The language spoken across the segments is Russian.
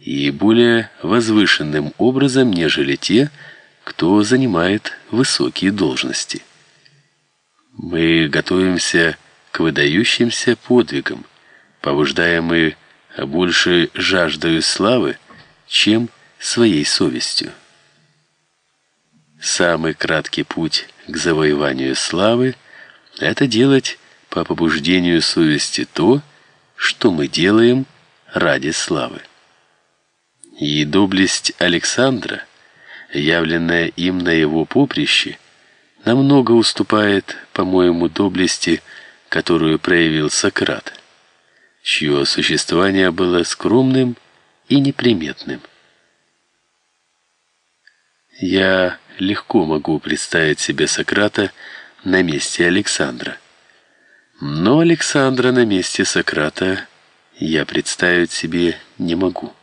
и более возвышенным образом, нежели те, кто занимает высокие должности. Мы готовимся к выдающимся подвигам, побуждаемые больше жаждою славы, чем своей совестью. Самый краткий путь к завоеванию славы – это делать по побуждению совести то, что мы делаем ради славы. И доблесть Александра, явленная им на его поприще, намного уступает, по-моему, доблести, которую проявил Сократ, чье существование было скромным и неприметным. Я легко могу представить себе Сократа на месте Александра. Но Александра на месте Сократа я представить себе не могу.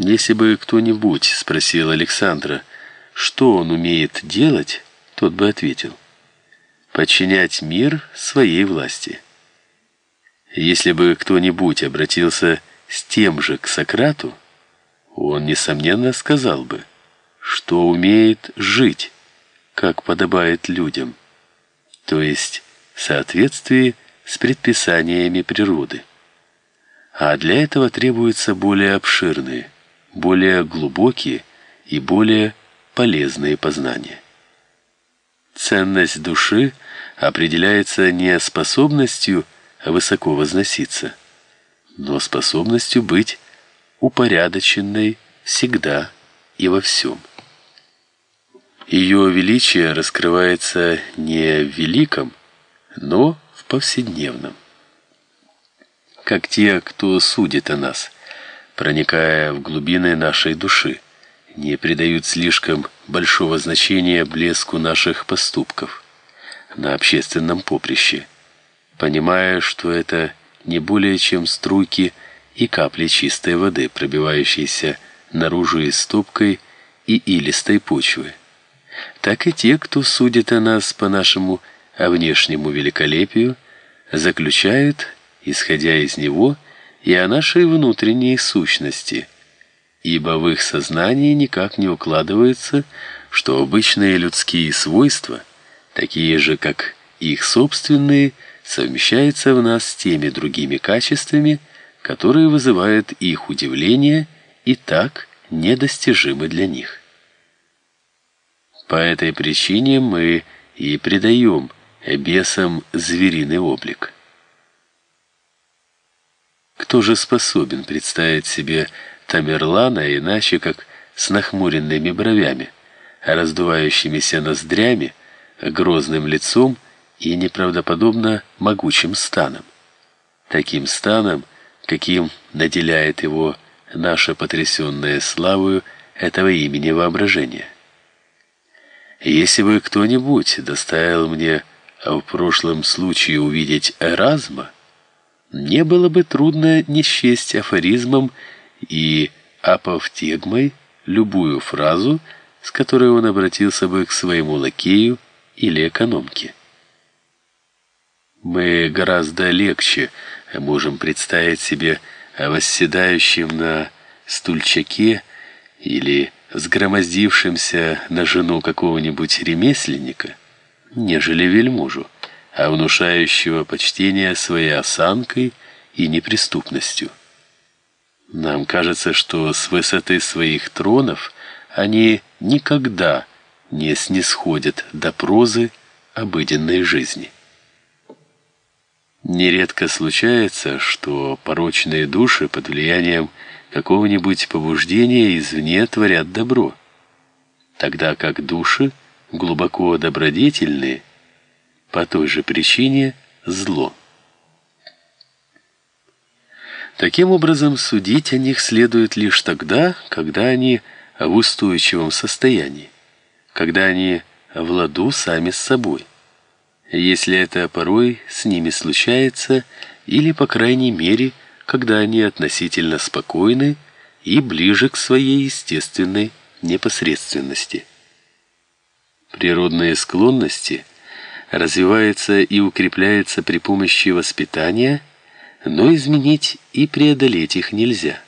Если бы кто-нибудь спросил Александра, что он умеет делать, тот бы ответил: подчинять мир своей власти. Если бы кто-нибудь обратился с тем же к Сократу, он несомненно сказал бы, что умеет жить, как подобает людям, то есть в соответствии с предписаниями природы. А для этого требуются более обширные, более глубокие и более полезные познания. Ценность души определяется не способностью высоко возноситься, но способностью быть упорядоченной всегда и во всем. Ее величие раскрывается не в великом, но в повседневном. Как те, кто судит о нас, проникая в глубины нашей души, не придают слишком большого значения блеску наших поступков на общественном поприще, понимая, что это не более чем струйки и капли чистой воды, пробивающиеся наружу из стопкой и илистой почвы. Так и те, кто судит о нас по нашему внешнему великолепию, заключают, исходя из него, и о нашей внутренней сущности, ибо в их сознании никак не укладывается, что обычные людские свойства, такие же, как их собственные, совмещаются в нас с теми другими качествами, которые вызывают их удивление и так недостижимы для них. По этой причине мы и придаем бесам звериный облик. Кто же способен представить себе Тамерлана иначе, как с нахмуренными бровями, раздувающимися ноздрями, грозным лицом и неправдоподобно могучим станом? Таким станом, каким наделяет его наша потрясенная славою этого имени воображение. Если бы кто-нибудь доставил мне в прошлом случае увидеть Эразма, не было бы трудно не счесть афоризмом и апофтегмой любую фразу, с которой он обратился бы к своему лакею или экономке. Мы гораздо легче можем представить себе восседающим на стульчаке или сгромоздившимся на жену какого-нибудь ремесленника, нежели вельможу, а внушающего почтение своей осанкой и неприступностью. Нам кажется, что с высоты своих тронов они никогда не снисходят до прозы обыденной жизни. Нередко случается, что порочные души под влиянием какого-нибудь побуждения извне творят добро, тогда как души глубоко добродетельные по той же причине зло. Таким образом, судить о них следует лишь тогда, когда они в устойчивом состоянии, когда они в ладу сами с собой. Если это порой с ними случается, или по крайней мере, когда они относительно спокойны и ближе к своей естественной непосредственности. Природные склонности развиваются и укрепляются при помощи воспитания, но изменить и преодолеть их нельзя.